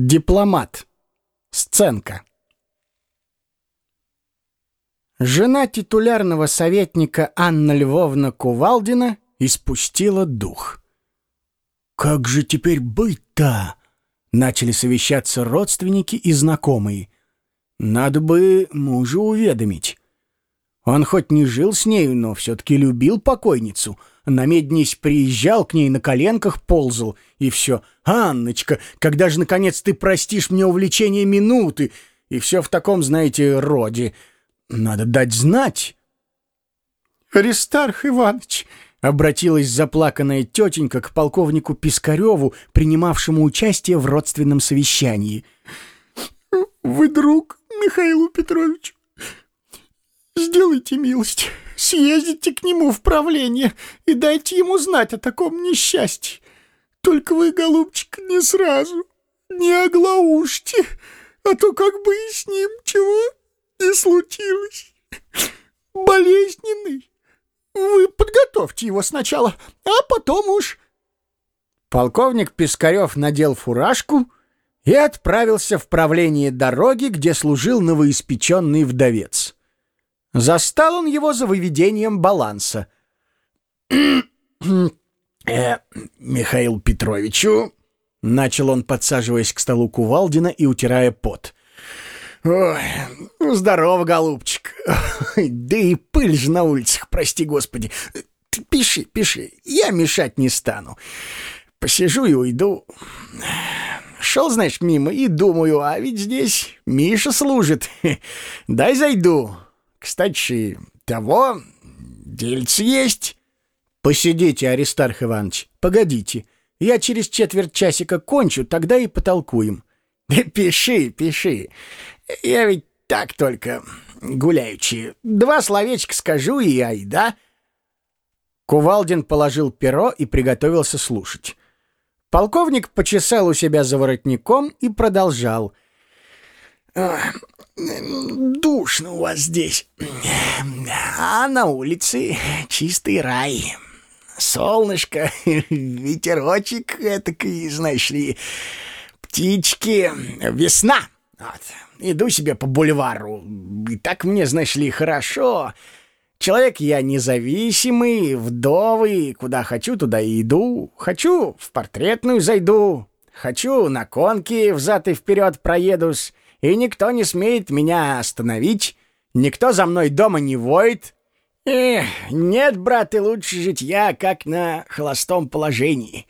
Дипломат. Сценка. Жена титулярного советника Анна Львовна Кувалдина испустила дух. «Как же теперь быть-то?» — начали совещаться родственники и знакомые. «Надо бы мужа уведомить. Он хоть не жил с нею, но все-таки любил покойницу» На меднись приезжал к ней, на коленках ползал, и все. «Анночка, когда же, наконец, ты простишь мне увлечение минуты?» И все в таком, знаете, роде. Надо дать знать. «Аристарх Иванович!» — обратилась заплаканная тетенька к полковнику Пискареву, принимавшему участие в родственном совещании. «Вы друг Михаилу Петровичу. Сделайте милость, съездите к нему в правление и дайте ему знать о таком несчастье. Только вы, голубчик, не сразу, не оглаушьте, а то как бы и с ним чего не случилось. Болезненный. Вы подготовьте его сначала, а потом уж...» Полковник Пискарев надел фуражку и отправился в правление дороги, где служил новоиспеченный вдовец. Застал он его за выведением баланса. э, Михаил Петровичу, начал он, подсаживаясь к столу Кувалдина и утирая пот. Ой, ну, здорово, голубчик. Да и пыль же на улицах, прости господи. Пиши, пиши, я мешать не стану. Посижу и уйду. Шел, знаешь, мимо и думаю, а ведь здесь Миша служит. Дай зайду. Кстати, того дельц есть. Посидите, Аристарх Иванович, погодите. Я через четверть часика кончу, тогда и потолкуем. Пиши, пиши. Я ведь так только гуляючи. Два словечка скажу и айда. Кувалдин положил перо и приготовился слушать. Полковник почесал у себя за воротником и продолжал. Душно у вас здесь. А на улице чистый рай. Солнышко, ветерочек этакий, знаешь ли, птички, весна. Вот. Иду себе по бульвару, и так мне, знаешь ли, хорошо. Человек я независимый, вдовый, куда хочу, туда и иду. Хочу, в портретную зайду. Хочу, на конке взад и вперед проедусь и никто не смеет меня остановить, никто за мной дома не воет. Эх, нет, брат, и лучше жить я, как на холостом положении.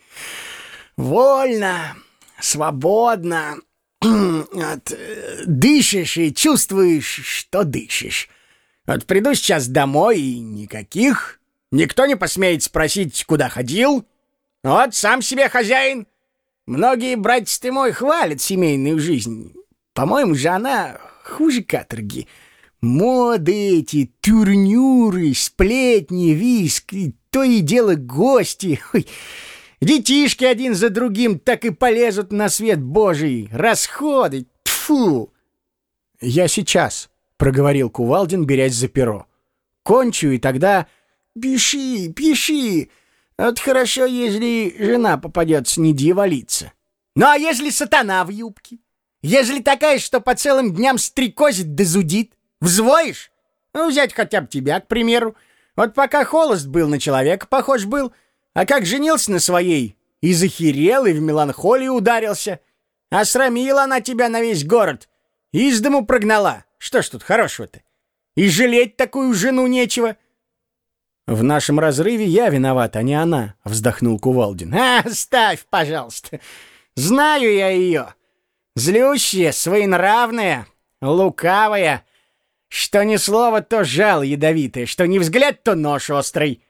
Вольно, свободно, от, э, дышишь и чувствуешь, что дышишь. Вот приду сейчас домой, и никаких, никто не посмеет спросить, куда ходил. Вот сам себе хозяин. Многие, братец ты мой, хвалят семейную жизнь. По-моему же она хуже каторги. Моды эти, турнюры, сплетни, виски, то и дело гости. Ой, детишки один за другим так и полезут на свет Божий. Расходы, тфу. «Я сейчас», — проговорил Кувалдин, берясь за перо. «Кончу, и тогда...» «Пиши, пиши. Вот хорошо, если жена попадется, не дьяволица. Ну а если сатана в юбке?» Ежели такая, что по целым дням стрекозит да зудит, взвоишь? Ну, взять хотя бы тебя, к примеру. Вот пока холост был, на человека похож был, а как женился на своей, и захерел, и в меланхолию ударился. А срамила она тебя на весь город, из дому прогнала. Что ж тут хорошего-то? И жалеть такую жену нечего. В нашем разрыве я виноват, а не она, вздохнул Кувалдин. А, ставь, пожалуйста. Знаю я ее. Злющая, своенравная, лукавая, что ни слово, то жал ядовитое, что ни взгляд, то нож острый.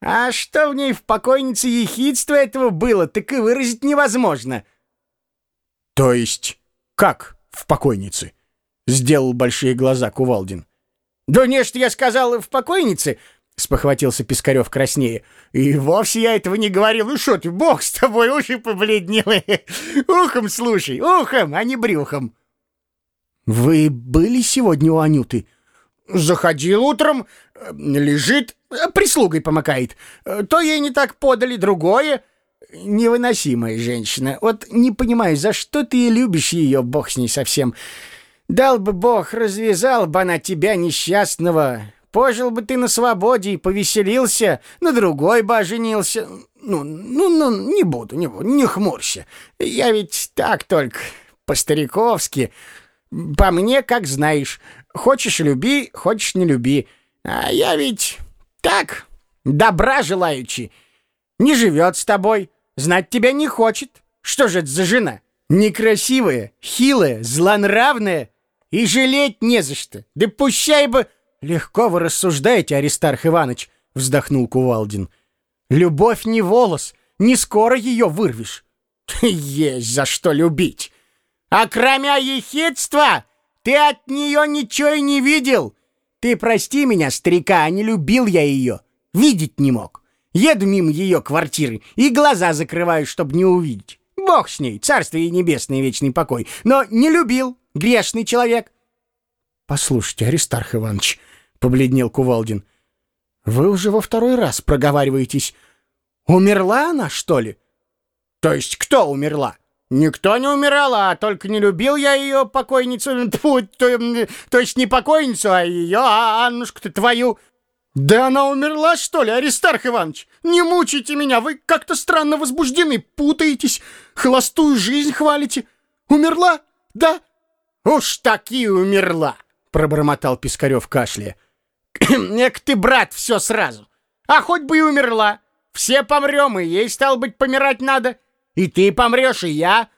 А что в ней в покойнице ехидства этого было, так и выразить невозможно. — То есть как в покойнице? — сделал большие глаза Кувалдин. — Да не, что я сказал в покойнице, — спохватился Пискарев краснее. «И вовсе я этого не говорил. Ну что ты, бог с тобой, уши побледнели. Ухом слушай, ухом, а не брюхом». «Вы были сегодня у Анюты?» «Заходил утром, лежит, прислугой помыкает. То ей не так подали, другое. невыносимая женщина. Вот не понимаю, за что ты любишь ее, бог с ней совсем. Дал бы бог, развязал бы она тебя, несчастного. Пожил бы ты на свободе и повеселился, на другой бы оженился. Ну, ну, ну, не буду, не буду, не хмурься. Я ведь так только, по-стариковски. По мне, как знаешь. Хочешь — люби, хочешь — не люби. А я ведь так, добра желаючи. Не живет с тобой, знать тебя не хочет. Что же это за жена? Некрасивая, хилая, злонравная. И жалеть не за что. Да пущай бы... Легко вы рассуждаете, Аристарх Иванович, вздохнул Кувалдин. Любовь не волос, не скоро ее вырвешь. Есть за что любить. А кроме ехидства, ты от нее ничего и не видел. Ты прости меня, старика, а не любил я ее. Видеть не мог. Еду мимо ее квартиры и глаза закрываю, чтобы не увидеть. Бог с ней, царство ей небесное, вечный покой. Но не любил, грешный человек. Послушайте, Аристарх Иванович, — побледнел Кувалдин, — вы уже во второй раз проговариваетесь. Умерла она, что ли? То есть кто умерла? Никто не умирал, а только не любил я ее покойницу, Тьфу, то, то есть не покойницу, а ее, а Аннушку-то твою. Да она умерла, что ли, Аристарх Иванович? Не мучайте меня, вы как-то странно возбуждены, путаетесь, холостую жизнь хвалите. Умерла? Да? Уж таки умерла, пробормотал Пискарев кашляя. Эк ты, брат, все сразу. А хоть бы и умерла. Все помрем, и ей, стал быть, помирать надо. — и ты помрешь, и я!»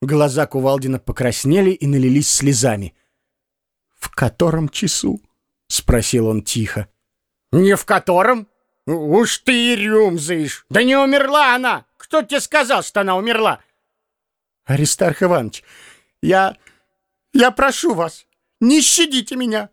Глаза Кувалдина покраснели и налились слезами. «В котором часу?» — спросил он тихо. «Не в котором? Уж ты и рюмзаешь! Да не умерла она! Кто тебе сказал, что она умерла?» «Аристарх Иванович, я... я прошу вас, не щадите меня!»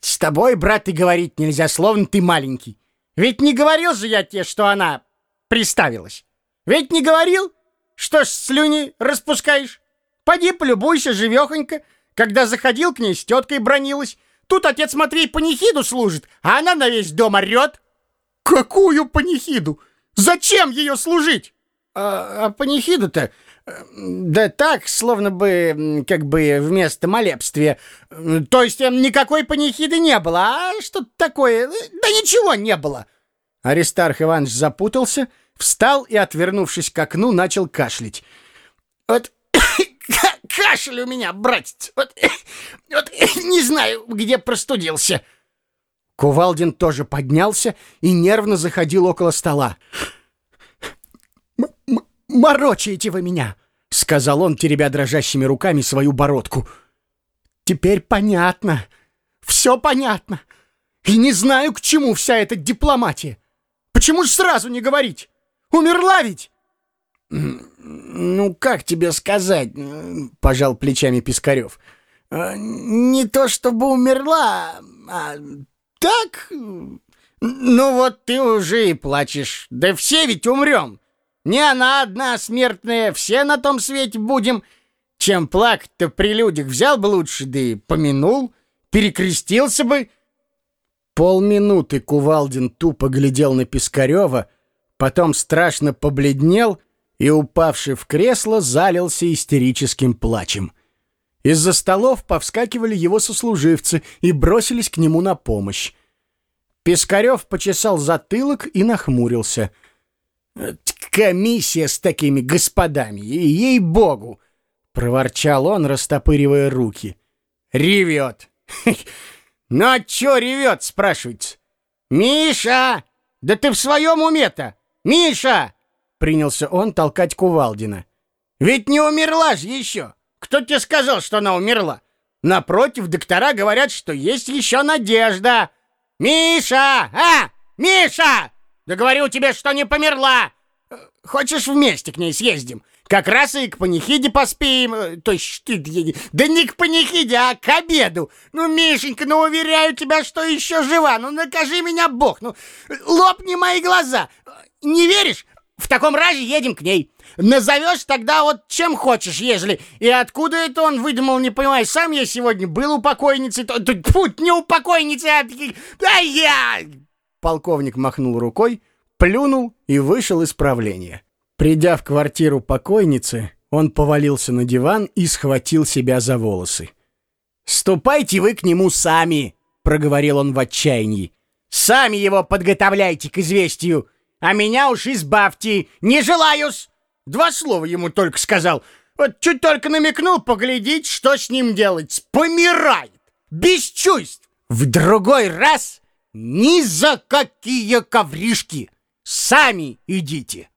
«С тобой, брат, и говорить нельзя, словно ты маленький. Ведь не говорил же я тебе, что она приставилась!» Ведь не говорил? Что ж слюни распускаешь? Поди полюбуйся, живехонько. Когда заходил к ней, с теткой бронилась. Тут отец Матвей панихиду служит, а она на весь дом орет. Какую панихиду? Зачем ее служить? А, а панихиду-то... Да так, словно бы, как бы вместо молебствия. То есть эм, никакой панихиды не было, а что-то такое... Да ничего не было. Аристарх Иванович запутался встал и, отвернувшись к окну, начал кашлять. «Вот кашель у меня, братец! Вот, вот не знаю, где простудился!» Кувалдин тоже поднялся и нервно заходил около стола. «Морочаете вы меня!» — сказал он, теребя дрожащими руками свою бородку. «Теперь понятно. Все понятно. И не знаю, к чему вся эта дипломатия. Почему ж сразу не говорить? Умерла ведь!» «Ну, как тебе сказать?» — пожал плечами Пискарев. «Э, «Не то чтобы умерла, а так...» «Ну вот ты уже и плачешь. Да все ведь умрем. Не она одна смертная, все на том свете будем. Чем плакать-то при людях взял бы лучше, да и помянул, перекрестился бы». Полминуты Кувалдин тупо глядел на Пискарева, потом страшно побледнел и, упавший в кресло, залился истерическим плачем. Из-за столов повскакивали его сослуживцы и бросились к нему на помощь. Пискарев почесал затылок и нахмурился. «Комиссия с такими господами, ей-богу!» — проворчал он, растопыривая руки. «Ревет!» «Ну а чё ревет?» — спрашивается. «Миша, да ты в своем уме-то? «Миша!» — принялся он толкать Кувалдина. «Ведь не умерла же еще! Кто тебе сказал, что она умерла? Напротив, доктора говорят, что есть еще надежда! Миша! А! Миша! Да говорю тебе, что не померла! Хочешь, вместе к ней съездим? Как раз и к панихиде поспеем. То есть, ты, да не к панихиде, а к обеду. Ну, Мишенька, ну, уверяю тебя, что еще жива. Ну, накажи меня Бог. Ну, лопни мои глаза. Не веришь? В таком разе едем к ней. Назовешь тогда вот чем хочешь, ежели. И откуда это он выдумал, не понимаю. Сам я сегодня был у покойницы. То, то, фу, не у покойницы, а... Да я... Полковник махнул рукой, плюнул и вышел из правления. Придя в квартиру покойницы, он повалился на диван и схватил себя за волосы. «Ступайте вы к нему сами!» — проговорил он в отчаянии. «Сами его подготовляйте к известию, а меня уж избавьте, не желаю-с!» Два слова ему только сказал. Вот чуть только намекнул поглядеть, что с ним делать. Помирает! Без чувств! В другой раз ни за какие ковришки! Сами идите!»